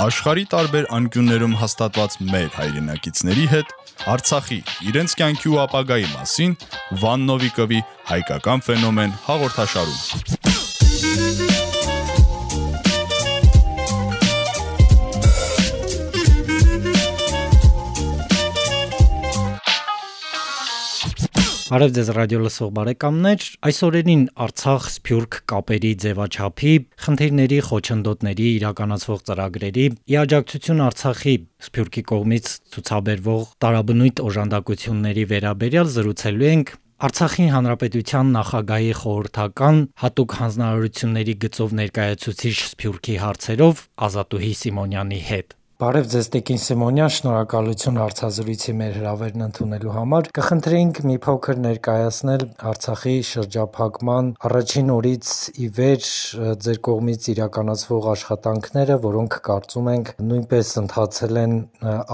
Աշխարի տարբեր անկյուններում հաստատված մեր հայրենակիցների հետ Արցախի իրենց կյանքի ու ապագայի մասին Վան Նովիկովի հայկական ֆենոմեն հաղորդաշարում։ Բարև ձեզ ռադիո լսող բարեկամներ, այսօրերին Արցախ Սփյուռք կապերի ձևաչափի, խնդիրների, խոչընդոտների իրականացվող ծրագրերի, իաջակցություն Արցախի Սփյուռքի կողմից ցուցաբերվող տարաբնույթ օժանդակությունների վերաբերյալ զրուցելու ենք Արցախի հանրապետության նախագահի խորհրդական հատուկ հանձնարարությունների գծով ներկայացուցիչ Սփյուռքի հարցերով Ազատուհի Սիմոնյանի հետ։ Բարև ձեզ Տեկին Սիմոնյան, շնորհակալություն հարցազրույցի մեր հրավերն ընդունելու համար։ Կխնդրեինք մի փոքր ներկայացնել Արցախի շրջափակման առաջին օրից ի վեր ձեր կողմից իրականացվող աշխատանքները, որոնք կարծում ենք նույնպես ընթացել են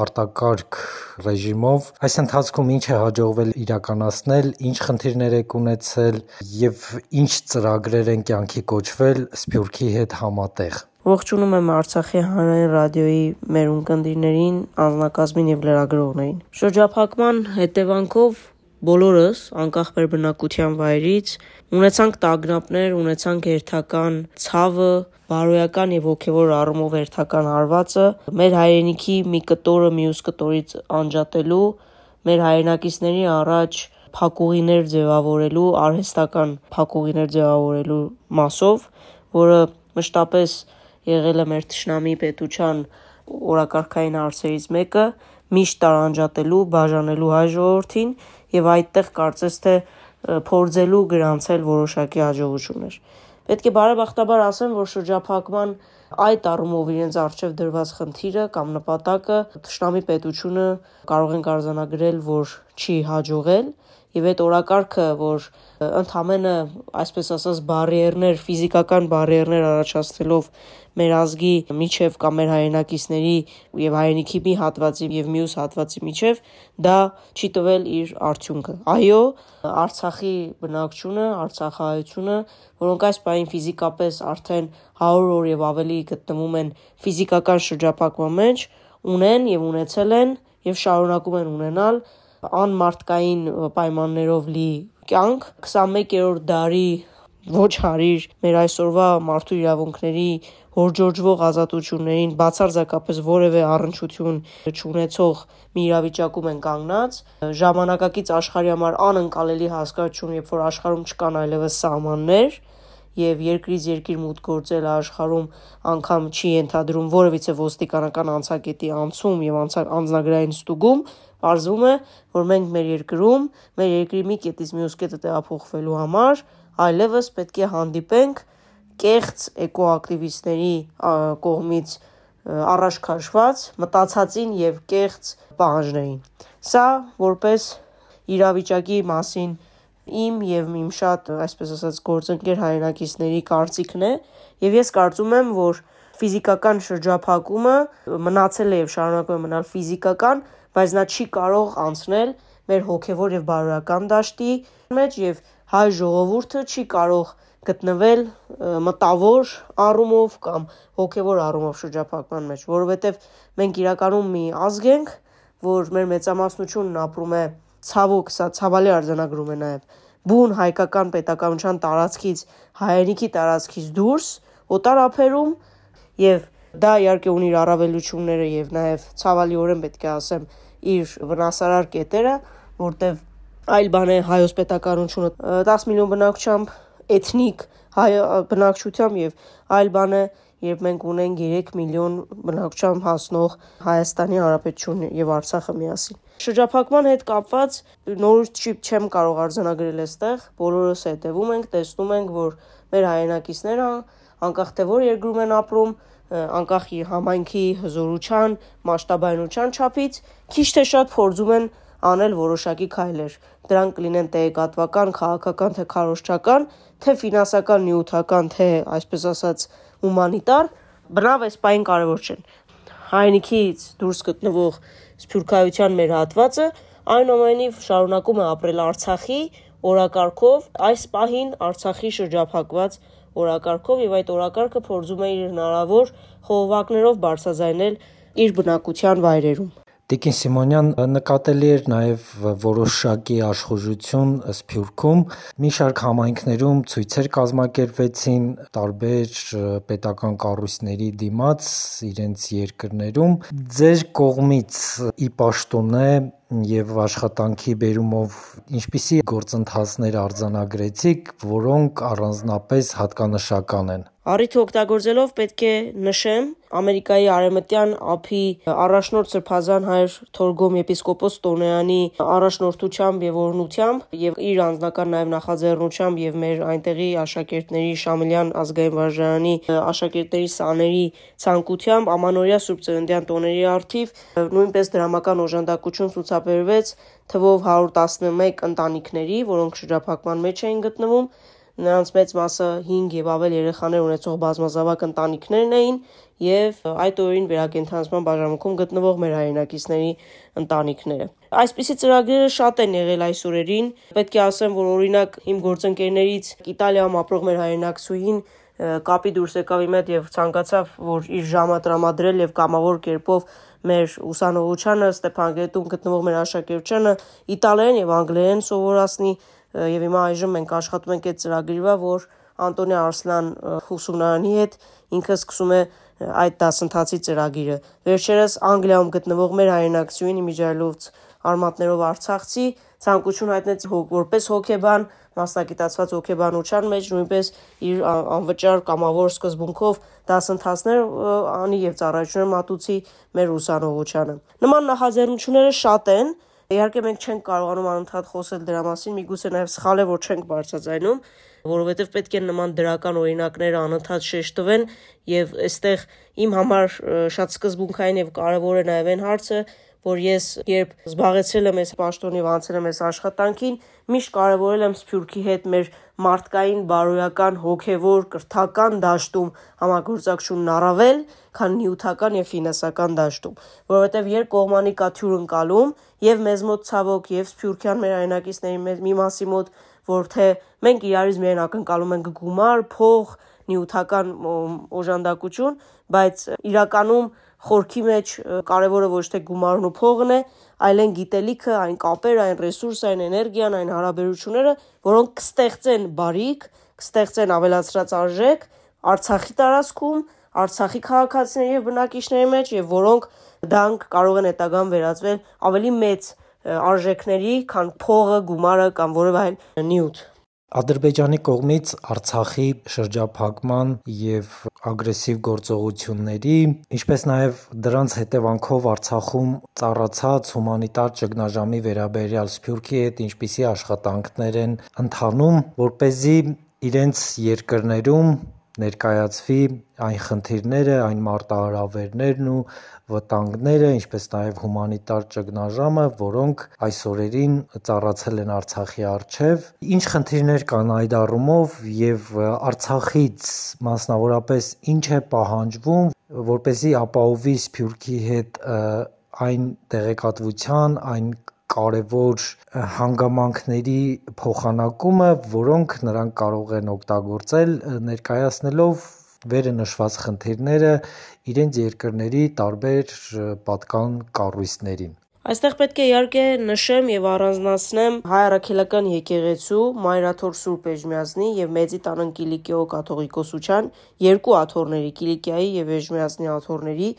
արտակարգ ռեժիմով։ Այս ընթացքում ինչ է հաջողվել իրականացնել, ինչ խնդիրներ եք ունեցել եւ ինչ ծրագրեր են կյանքի կոչվել Սփյուռքի հետ համատեղ։ Ողջունում եմ Արցախի հանրային ռադիոյի մեր ունկնդիրներին, անձնակազմին եւ լրագրողներին։ Շրջափակման հետևանքով բոլորս, անկախ մեր բնակության վայրից, ունեցանք տագնապներ, ունեցանք հերթական ցավը, բարոյական եւ հոգեվոր առումով հերթական հարվածը, մեր հայրենիքի մի կտորը մյուս կտորից անջատելու, մեր հայրենակիցների առաջ փակուղիներ ձևավորելու, արհեստական փակուղիներ ձևավորելու մասով, որը մշտապես եղել է մեր ճշնամի պետության օրակարգային հարցերից մեկը՝ միշտ տարանջատելու, բաժանելու հայ ժողովրդին եւ այդտեղ կարծես թե փորձելու գրանցել որոշակի հաջողություններ։ Պետք է բարեբախտաբար ասեմ, որ շրջափակման այդ առումով իրենց արժև դրված խնդիրը կամ նպատակը ճշտամի պետությունը կարող են արձանագրել, որ չի հաջողել եւ այդ օրակարգը, որ ընդհանրը, այսպես ասած, բարիերներ, ֆիզիկական բարիերներ առաջացնելով մեր ազգի միջև կամ մեր հայրենակիցների եւ հայրենիքի մի հատվածի եւ մյուս հատվածի միջև դա չի տվել իր արդյունքը։ Այո, Արցախի բնակչությունը, Արցախահայությունը, որոնք այս պահին ֆիզիկապես արդեն 100 օր եւ ավելի գտնվում են ֆիզիկական շրջափակման մեջ, ունեն եւ ունեցել են եւ շարունակում են ունենալ անմարտկային պայմաններով լի կյանք 21-րդ դարի ոչ հարիր մեր այսօրվա մարդու իրավունքների հորժորջվող ազատություններին բացարձակապես որևէ առնչություն չունեցող մի իրավիճակում են կանգնած ժամանակակից աշխարհի համար անընկալելի հասկացություն երբ որ աշխարհում չկան այլևս սահմաններ եւ երկրից երկիր մուտք գործելը աշխարհում անգամ չի ենթադրում որևիցե ոստիկանական անցակետի անցում եւ անձնագրային ստուգում, Պարզվում է, որ մենք մեր երկրում, մեր երկրի մի կետից մյուս կետը տեղափոխվելու համար այլևս պետք է հանդիպենք կեղծ էկոակտիվիստների կողմից առաջ քաշված մտածածին եւ կեղծ պահանջներին։ Սա որպես իրավիճակի մասին իմ եւ իմ շատ, այսպես ասած, գործընկեր հայրենակիցների կարծիքն է, եւ ես կարծում եմ, որ ֆիզիկական շրջափակումը մնացել է եւ շարունակում է մնալ ֆիզիկական, բայց նա չի կարող անցնել մեր հոգեվոր եւ բարոյական դաշտի մեջ եւ հայ ժողովուրդը չի կարող գտնվել մտավոր առումով կամ հոգևոր առումով շրջափակման մեջ, որովհետև մենք իրականում մի ազգ ենք, որ մեր մեծամասնությունն ապրում է ցավոք, սա ցավալի արձանագրում է նաև բուն հայկական պետականության տարածքից, հայերենիքի տարածքից դուրս, օտար ափերում եւ դա իհարկե ունի իր առավելությունները եւ նաեւ ցավալիորեն պետք է ասեմ իր վնասարար կետերը, որտեղ այլ բան է հայոց պետականությունը 10 միլիոն բնակչությամբ էթնիկ հայ բնակչությամբ եւ այլ բան է երբ մենք ունենք 3 միլիոն բնակչությամբ հասնող Հայաստանի Հանրապետություն եւ Արցախը միասին։ Շրջափակման հետ կապված նոր չիպ չեմ կարող արձանագրել այստեղ, բոլորս հետևում ենք, տեսնում ենք, որ մեր հայրենակիցները անկախ թե որ երկրում են ապրում, անկախ համայնքի հզորության, մասշտաբայնության չափից, քիչ թե շատ փորձում են անել որոշակի քայլեր։ Դրանք կլինեն տեղեկատվական, քաղաքական թե քարոզչական, թե ֆինանսական, նյութական, թե այսպես ասած հումանիտար, բնավ այս պայն կարևոր չեն։ Հայնիկից դուրս գտնվող սփյուռքայության մեր հատվածը այնուամենայնիվ շարունակում է ապրել Արցախի օրակարգով, այս պահին Արցախի շրջափակված օրակարգով եւ այդ օրակարգը փորձում է իր հնարավոր խողովակներով բարձրաձայնել իր բնակության վայրերում։ Տիկին Սիմոնյան նկատելի էր նաև որոշակի աշխուժություն Սփյուռքում։ Մի շարք համայնքներում ցույցեր կազմակերպվեցին տարբեր պետական կառույցների դիմաց իրենց երկրներում։ Ձեր կողմից ի պաշտոնե եւ աշխատանքի բերումով ինչպիսի գործընթացներ արձանագրեցիք, որոնք առանձնապես հատկանշական են։ Առիթը օգտագործելով պետք է նշեմ Ամերիկայի Արևմտյան ափի առաջնորդ Սրբազան հայր Թորգոմ եպիսկոպոս Տոնեանի առաջնորդությամբ եւ օրհնությամբ եւ իր անձնական նաեւ նախաձեռնությամբ եւ մեր այնտեղի աշակերտների Շամիլյան ազգային վարժարանի աշակերտների սաների ցանկությամբ Ամանորյա Սուրբ Ծննդյան տոների արթիվ նույնպես դրամական օժանդակություն ցուցաբերվեց թվով 111 ընտանիքների, որոնք շրջափակման մեջ էին գտնվում Նրանց մեծ մասը 5 եւ ավել երեխաներ ունեցող բազմազավակ ընտանիքներն էին եւ այդ օրերին վերակենդանացման բաժանմունքում գտնվող մեր հայրենակիցների ընտանիքները։ Այսպիսի ծրագրերը շատ են եղել այս օրերին։ Պետք է ասեմ, որ օրինակ իմ գործընկերներից Իտալիայում ապրող մեր հայրենակցուհին կապի դուրս եկավ իմ հետ եւ ցանկացավ, որ իր ժամը տրամադրել եւ կամավոր կերպով մեր ուսանողությանը Ստեփանգերտում գտնվող մեր աշակերտությանը իտալերեն եւ անգլերեն սովորացնի եւ հիմա այժմ մենք աշխատում ենք այդ ծրագրի վրա, որ Անտոնի Արսլան ուսումնարանի հետ ինքը սկսում է այդ դասընթացի ծրագիրը։ Վերջերս Անգլիայում գտնվող մեր հայրենակցուին իմիջայլովց արմատներով Արցախցի ցանկություն հայտնեց որպես հոկեբան մասնագիտացված հոկեբանության մեջ նույնպես իր անվճար կամավոր սկզբունքով դասընթացներ անի եւ ծառայություններ մատուցի մեր ուսանողությանը։ Նման նախաձեռնությունները շատ են, Իհարկե մենք չենք կարողանում անընդհատ խոսել դրա մասին, միգուցե նաև սխալ է, որ չենք բարձրաձայնում, որովհետև պետք է նման դրական օրինակները անընդհատ շեշտվեն եւ այստեղ իմ համար շատ սկզբունքային եւ կարեւոր է նաեւ այն հարցը, որ ես երբ զբաղեցրել եմ այս պաշտոնի եւ անցել եմ այս աշխատանքին, միշտ կարևորել եմ Սփյուռքի հետ մեր մարդկային, բարոյական, հոգևոր, կրթական դաշտում համագործակցությունն առավել, քան նյութական եւ ֆինանսական դաշտում, որովհետեւ երբ կողմանի կա թյուրընկալում եւ մեզ մոտ ցավոք եւ Սփյուռքյան մեր այնակիցների մի մասի մոտ, որ թե մենք իրարից միայն ակնկալում ենք գումար, փող, նյութական օժանդակություն, բայց իրականում խորքի մեջ կարևորը ոչ թե գումարն ու փողն է, այլ են գիտելիքը, այն կապերը, այն ռեսուրսը, այն էներգիան, այն հարաբերությունները, որոնք կստեղծեն բարիք, կստեղծեն ավելացրած արժեք Արցախի տարածքում, Արցախի քաղաքացիների եւ բնակիչների մեջ եւ որոնք դրանք կարող են հետագան վերածվել ավելի մեծ արժեքների, քան փողը, գումարը կամ որևէ այլ նյութ։ Ադրբեջանի կողմից Արցախի շրջափակման եւ ագրեսիվ գործողությունների, ինչպես նաեւ դրանց հետևանքով Արցախում ծառացած հումանիտար ճգնաժամի վերաբերյալ Սփյուռքի հետ ինչպիսի աշխատանքներ են ընթանում, որ เป զի իրենց երկրներում ներկայացվի այն խնդիրները, այն մարտահրավերներն ու վտանգները, ինչպես նաև հումանիտար ճգնաժամը, որոնք այս օրերին ծառացել են Արցախի առջև։ Ինչ խնդիրներ կան այդ առումով եւ Արցախից մասնավորապես ինչ է պահանջվում, որպեսզի ապահովի Սփյուռքի հետ այն տեղեկատվության, այն կարևոր հանգամանքների փոխանակումը, որոնք նրանք կարող են օգտագործել ներկայացնելով վերը նշված խնդիրները իրենց երկրների տարբեր պատկան կառույցներին։ Այստեղ պետք է իհարկե նշեմ եւ առանձնացնեմ հայ առաքելական եկեղեցու Մայրաթոր Սուրբ Էջմիածնի եւ Մեծի Տանն Կիլիկիո կաթողիկոսության երկու աթոռների Կիլիկիայի եւ Էջմիածնի աթոռների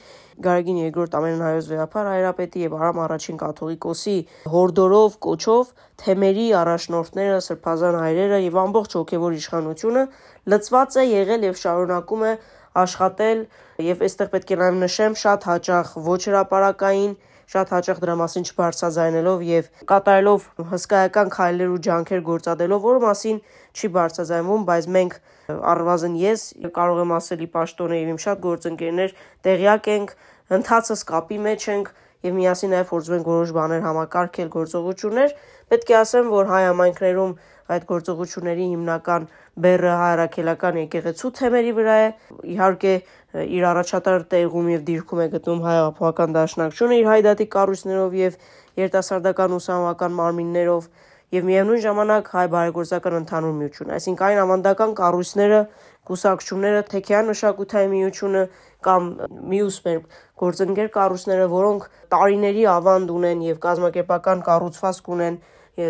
Գարեգին II ամենահայոց վեհապար հայրապետի եւ Արամ առաջին կաթողիկոսի հորդորով կոչով թեմերի առաջնորդները սրբազան հայրերը եւ ամբողջ հոգեվոր իշխանությունը լծված է եղել եւ շարունակում է աշխատել եւ այստեղ պետք է նաեւ նշեմ շատ հաճախ ոչ հրաապարակային շատ հաճախ դրա մասին չբարձրաձայնելով եւ կատարելով հսկայական քայլեր ու ջանքեր գործադրելով, որը մասին չի բարձրաձայնվում, բայց մենք առնվազն ես կարող եմ ասել ի պաշտոնը եւ իմ շատ գործընկերներ տեղյակ ենք, ընթացս կապի մեջ ենք եւ միասին նաեւ փորձում ենք որոշ բաներ համակարգել գործողություններ։ Պետք է ասեմ, որ հայ համայնքներում այդ գործողությունների հիմնական բեռը հայրաքելական եկեղեցու թեմերի վրա է։ Իհարկե իր առաջատար տեղում եւ դիրքում է գտնում հայ ապահովական դաշնակցությունը իր հայդատի կառույցներով եւ երիտասարդական ուսանողական մարմիններով եւ միևնույն ժամանակ հայ բարեգործական ընդհանուր միություն, այսինքն այն ավանդական կառույցները, կուսակցությունները, թեքեան մշակութային միությունը կամ մյուս մեր գործընկեր կառույցները, որոնք տարիների ավանդ ունեն եւ կազմակերպական կառուցվածք ունեն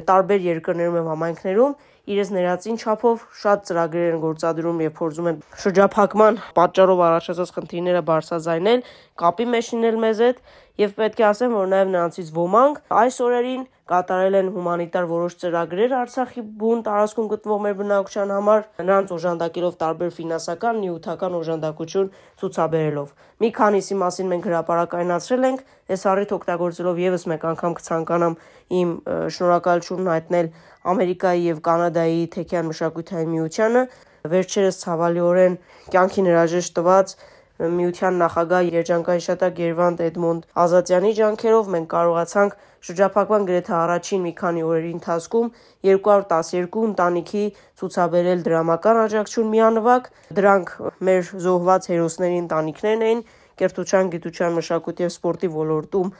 տարբեր երկրներում եւ համայնքներում իրենց ներածին չափով շատ ծրագրեր են գործադրում եւ փորձում են շրջափակման պատճառով առաջացած խնդիրները բարձրաձայնել, կապի մեջ լինել մեզ հետ եւ պետք է ասեմ, որ նաեւ նրանցից ոմանք այս օրերին կատարել են հումանիտար որոշ ծրագրեր Արցախի բուն տարածքում գտնվող մեր բնակչության համար, նրանց օժանդակելով տարբեր ֆինանսական, նյութական օժանդակություն ցուցաբերելով։ Մի քանիսի մասին մենք հրապարակայնացրել ենք, այս առիթ օգտագործելով եւս մեկ անգամ կցանկանամ իմ շնորհակալությունն հայտնել Ամերիկայի եւ Կանադայի թեքյան մշակութային միությանը, վերջերս ցավալիորեն կյանքին հրաժեշտ տված միության նախագահ երջանկահիշատակ Գերվանդ Էդմոնդ Ազատյանի ջանքերով մենք կարողացանք շրջափակման գրեթե առաջին մի քանի օրերի ընթացքում 212 ընտանիքի ցուցաբերել դրամական աջակցություն միանվագ։ Դրանք մեր զոհված հերոսների ընտանիքներն էին, կերտության, գիտության, մշակույթի եւ սպորտի ոլորտում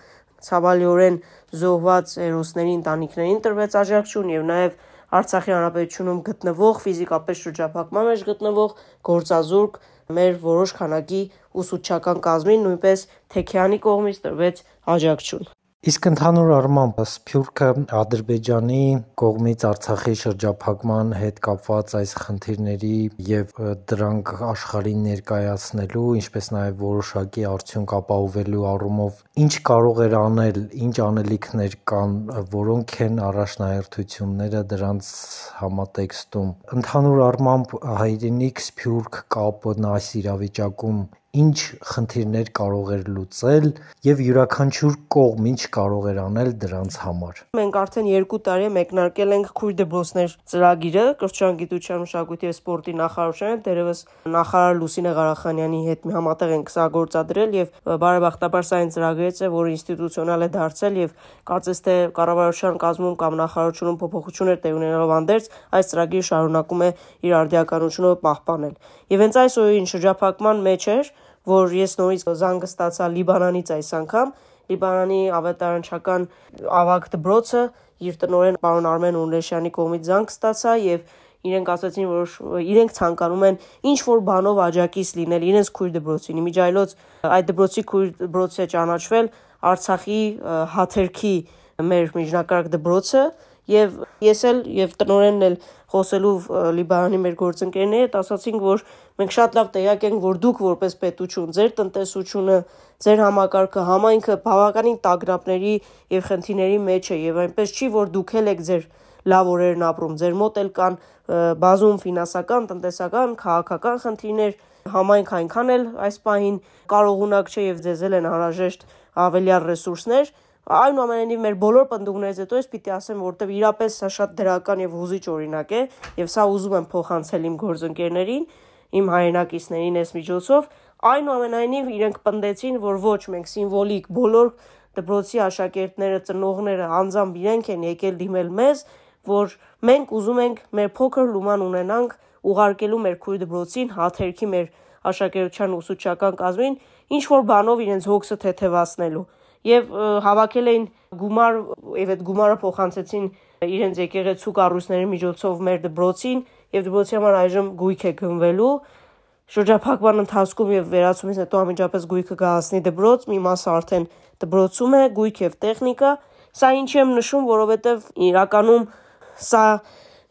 ցավալիորեն զոհված հերոսների ընտանիքներին տրվեց աջակցություն եւ նաեւ Արցախի հանրապետությունում գտնվող ֆիզիկապես շրջափակման մեջ գտնվող գործազուրկ մեր որոշ քանակի ուսուցչական կազմին նույնպես Թեքյանի կողմից տրվեց աջակցություն։ Իսկ ընդհանուր առմամբ Սփյուռքը Ադրբեջանի կողմից Արցախի շրջափակման հետ կապված այս խնդիրների եւ դրանք աշխարհին ներկայացնելու, ինչպես նաեւ որոշակի արդյունք ապահովելու առումով ինչ կարող էր անել, ինչ անելիքներ կան, որոնք են առաջնահերթությունները դրանց համատեքստում։ Ընդհանուր առմամբ հայրենիք Սփյուռք կապն այս իրավիճակում ինչ խնդիրներ կարող էր լուծել եւ յուրաքանչյուր կողմ ինչ կարող էր անել դրանց համար։ Մենք արդեն 2 տարի մեկնարկել ենք Քույր դպրոցներ ծրագիրը կրթության, մշակույթի եւ սպորտի նախարարությունը, դերևս նախարար Լուսինե Ղարախանյանի հետ համատեղ ենք սա գործադրել եւ բարեբախտաբար սա այն ծրագրից է, որը ինստիտուցիոնալ է դարձել եւ կարծես թե կառավարության կազմում կամ նախարարությունում փոփոխություններ տեղ ունենալով անդերձ այս ծրագիրը շարունակում է իր արդիականությունը պահպանել։ Եվ հենց այս օրերին շրջափակման մեջ էր, որ ես նորից զանգը ստացա Լիբանանից այս անգամ, Լիբանանի ավետարանչական ավագ դբրոցը իր տնօրեն պարոն Արմեն Ունլեշյանի կողմից զանգ ստացա եւ իրենք ասացին, որ իրենք ցանկանում են ինչ որ բանով աջակից լինել իրենց քույր դբրոցին։ Իմիջայլոց այդ դբրոցի քույր դբրոցը ճանաչվել Արցախի հաթերքի մեր միջնակարգ դբրոցը եւ ես էլ եւ տնորենն էլ խոսելու Լիբանանի մեր գործընկերների հետ ասացինք, որ մենք շատ լավ տեղյակ ենք, որ դուք որպես պետություն, ձեր տնտեսությունը, ձեր համակարգը, համայնքը բավականին տագնապների եւ խնդիրների մեջ է եւ այնպես չի, որ դուք էլ եք ձեր լավ օրերն ապրում, ձեր մոտ էլ կան բազում ֆինանսական, տնտեսական, քաղաքական խնդիրներ, համայնք այնքան էլ այս պահին կարողունակ չէ եւ ձեզ էլ են անհրաժեշտ ավելյալ ռեսուրսներ, Այնուամենայնիվ մեր բոլոր պնդումներից հետո ես պիտի ասեմ, որտեվ իրապես սա շատ դրական եւ հուզիչ օրինակ է, եւ սա ուզում եմ փոխանցել իմ գործընկերներին, իմ հայրենակիցներին այս միջոցով, այնուամենայնիվ իրենք պնդեցին, որ ոչ մենք սիմվոլիկ բոլոր դպրոցի աշակերտները, ծնողները անձամբ իրենք են եկել դիմել մեզ, որ մենք ուզում ենք մեր փոքր լուման ունենանք ուղարկելու մեր քույր դպրոցին հաթերքի մեր աշակերտության ուսուցչական կազմին ինչ որ բանով իրենց հոգսը թեթևացնելու եւ հավաքել էին գումար եւ այդ գումարը փոխանցեցին իրենց եկեղեցու կառույցների միջոցով մեր դպրոցին եւ դպրոցի համար այժմ գույք է գնվելու շրջափակման ընթացքում եւ վերացումից հետո անմիջապես գույքը կհասնի դպրոց, մի մասը արդեն դպրոցում է, գույք եւ տեխնիկա։ Սա ինչի եմ նշում, որովհետեւ իրականում սա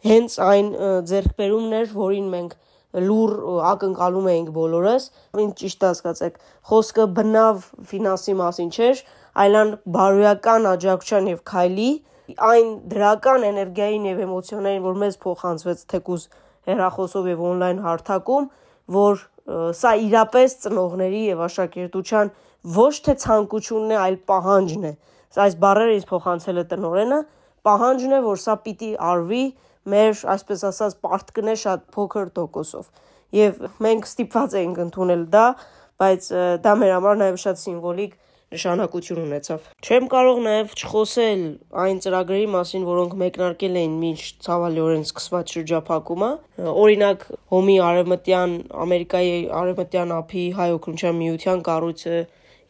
հենց այն ձեռքբերումն էր, որին մենք լուր ակնկալում էինք բոլորս։ Ինչ ճիշտ հասկացեք, խոսքը բնավ ֆինանսի մասին չէր, այլան բարոյական աջակցության եւ քայլի այն դրական էներգիային եւ էմոցիաներին, որ մեզ փոխանցվեց թեկուզ հերախոսով եւ on-line հարթակում, որ սա իրապես ծնողների եւ աշակերտության ոչ թե ցանկությունն է, այլ պահանջն է։ Այս բառերը ինձ փոխանցել է տնորենը, պահանջն է, որ սա պիտի արվի մեր, այսպես ասած, պարտքն է շատ փոքր տոկոսով։ Եվ մենք ստիպված էինք ընդունել դա, բայց դա մեր համար նաև շատ սիմվոլիկ նշանակություն ունեցավ։ Չեմ կարող նաև չխոսել այն ծրագրերի մասին, որոնք մեկնարկել էին մինչ ցավալիորեն սկսված շրջափակումը։ Օրինակ, Հոմի Արևմտյան Ամերիկայի Արևմտյան ափի հայ օգնության միության կառույցը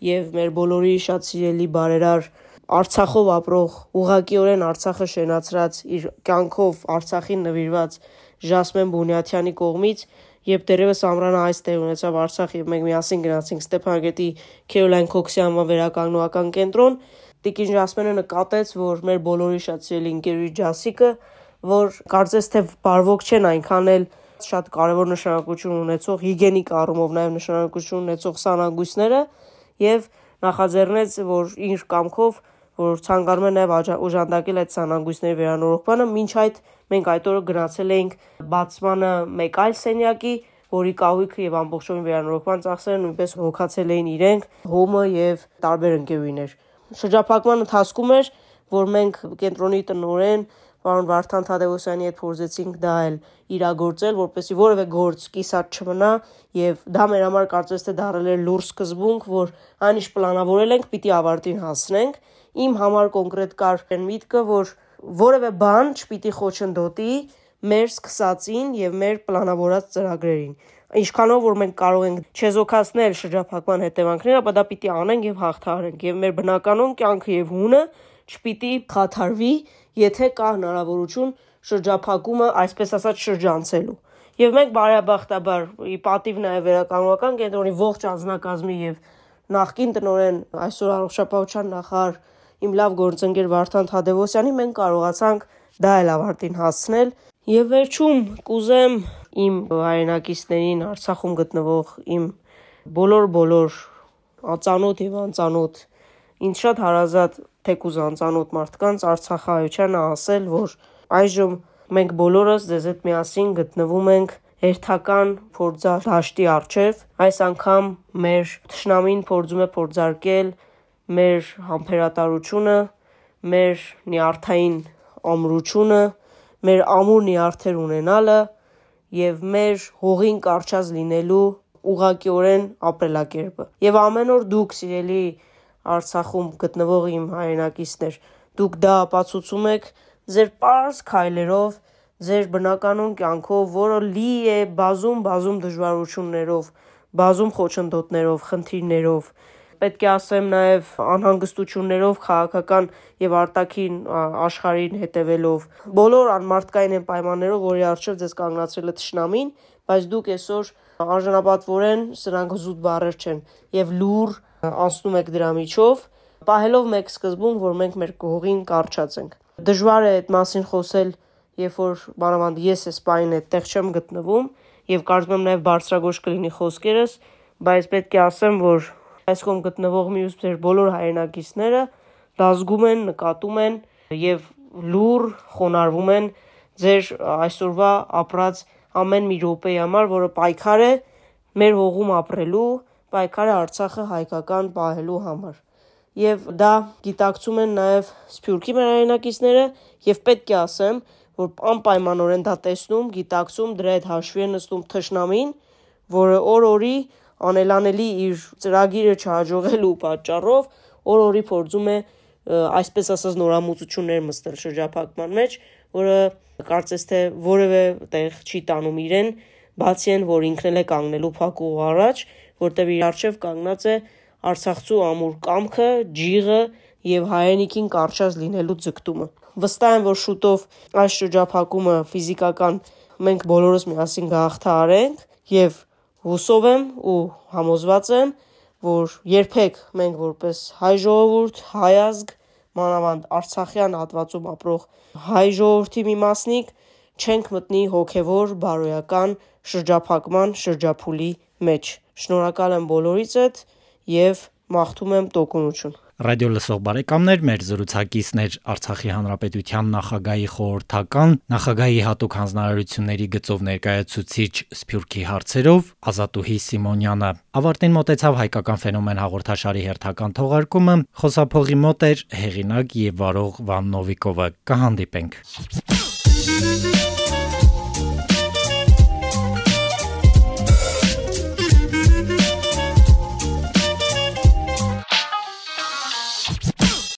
եւ մեր բոլորի շատ սիրելի բարերար Արցախով ապրող, ուղղակիորեն Արցախը շենացրած իր կյանքով Արցախին նվիրված Ժասմեն Բունյաթյանի կողմից Երբ դերևս ամռանը այս տեղ ունեցավ Արցախ եւ մենք միասին գնացինք Ստեփանագետի Քերոլայն Քոքսի անվան վերականգնողական կենտրոն, Տիկին Ժասմենը նկատեց, որ մեր բոլորի շատ սիրելի ընկերուի Ջասիկը, որ կարծես թե բարվոք չեն այնքան էլ շատ կարևոր նշանակություն ունեցող հիգենիկ առումով նաև նշանակություն ունեցող սանագույցները եւ նախաձեռնեց, որ իր կամքով որ ցանկանում է նաև օժանդակել այդ սանանգույցների վերանորոգմանը, ոչ այդ մենք այդ օրը գնացել էինք բացմանը մեկ այլ սենյակի, որի կահույքը եւ ամբողջովին վերանորոգման ծախսերը նույնպես հոգացել էին իրենք, հոմը եւ տարբեր ընկերուներ։ Շրջափակման ընթացքում էր, որ մենք կենտրոնի տնորեն պարոն Վարդան Թադևոսյանի հետ փորձեցինք դա էլ իրագործել, որպեսզի որևէ գործ կիսատ չմնա եւ դա մեր համար կարծես թե դարել էր լուրջ սկզբունք, որ այն ինչ պլանավորել ենք, պիտի ավարտին հասնենք իմ համար կոնկրետ կար միտքը, որ որևէ բան չպիտի խոչընդոտի մեր սկսածին եւ մեր պլանավորած ծրագրերին։ Ինչքանով որ մենք կարող ենք չեզոքացնել շրջափակման հետևանքները, ապա դա պիտի անենք եւ հաղթահարենք եւ մեր բնականon կյանքը եւ հունը չպիտի խաթարվի, եթե կա հնարավորություն շրջափակումը, այսպես ասած, շրջանցելու։ Եվ մենք բարեբախտաբար պատիվ նաև վերականգնական կենտրոնի ողջ անձնակազմի եւ նախկին տնորեն այսօր առողջապահության նախարար իմ լավ գործընկեր Վարդան Թադևոսյանի մենք կարողացանք դա էլ ավարտին հասցնել եւ վերջում կուզեմ իմ հայրենակիցներին Արցախում գտնվող իմ բոլոր բոլոր ածանոթ եւ անծանոթ ինձ շատ հարազատ թեկուզ անծանոթ մարդկանց Արցախայությանը ասել, որ այժմ մենք բոլորս ձեզ հետ միասին գտնվում ենք հերթական փորձադաշտի առջև այս անգամ մեր ճշնամին փորձում է փորձարկել մեր համբերատարությունը, մեր նյարդային ամրությունը, մեր ամուր նյարդեր ունենալը եւ մեր հողին կարճած լինելու ուղղակիորեն ապրելակերպը։ Եվ ամեն օր դուք սիրելի Արցախում գտնվող իմ հայրենակիցներ, դուք դա ապացուցում եք ձեր པարզ քայլերով, ձեր բնականon կյանքով, որը լի է բազում բազում դժվարություններով, բազում խոչընդոտներով, խնդիրներով, պետք է ասեմ նաև անհանգստություններով քաղաքական եւ արտաքին աշխարհին հետևելով բոլոր անմարտկային են պայմաններով որի արժեվ ձեզ կանգնացրել է ճշնամին բայց դուք այսօր արժանապատվորեն սրանք զուտ բառեր չեն եւ լուր անցնում եք դրա միջով պահելով մեկ սկզբում որ մենք մեր կողին կարճած ենք դժվար է այդ մասին խոսել երբ որ մանավանդ ես այս պայն այդտեղ չեմ գտնվում եւ կարծում եմ նաեւ բարձրագույն կլինի խոսքերս բայց պետք է ասեմ որ այս կողմ գտնվող մյուս ձեր բոլոր հայրենակիցները դա զգում են, նկատում են եւ լուր խոնարհվում են ձեր այսօրվա ապրած ամեն մի րոպեի համար, որը պայքար է մեր հողում ապրելու, պայքար է Արցախը հայկական պահելու համար։ Եվ դա գիտակցում են նաև Սփյուռքի մեր հայրենակիցները եւ պետք է ասեմ, որ անպայմանորեն դա տեսնում, գիտակցում, դրա հետ հաշվի է նստում թշնամին, որը օր-օրի անելանելի իր ծրագիրը չհաջողելու պատճառով օր-օրի փորձում է այսպես ասած նորամուծություններ մտցնել շրջափակման մեջ, որը կարծես թե որևէ տեղ չի տանում իրեն, բացի այն, որ ինքն էլ է կանգնելու փակու առաջ, որտեղ իր արժև կանգնած է Արցախցու ամուր կամքը, ջիղը եւ հայերենիքին կարճած լինելու ձգտումը։ Վստահ եմ, որ շուտով այս շրջափակումը ֆիզիկական մենք բոլորս միասին գահթարենք եւ Հուսով եմ ու համոզված եմ, որ երբեք մենք որպես հայ ժողովուրդ, հայ ազգ, մանավանդ Արցախյան հատվածում ապրող հայ ժողովրդի մի մասնիկ չենք մտնի հոգևոր բարոյական շրջափակման շրջափուլի մեջ։ Շնորհակալ եմ բոլորիցդ եւ մաղթում եմ տոկունություն։ Ռադիո լսող բարեկամներ, մեր զրուցակիցներ Արցախի Հանրապետության նախագահի խորհրդական, նախագահի հատուկ հանձնարարությունների գծով ներկայացուցիչ Սփյուռքի հարցերով Ազատուհի Սիմոնյանը։ Ավարտին մտեցավ հայկական ֆենոմեն հաղորդաշարի հերթական թողարկումը, խոսափողի մոտ էր հեղինակ եւ վարող Վան Նովիկովը։ Կհանդիպենք։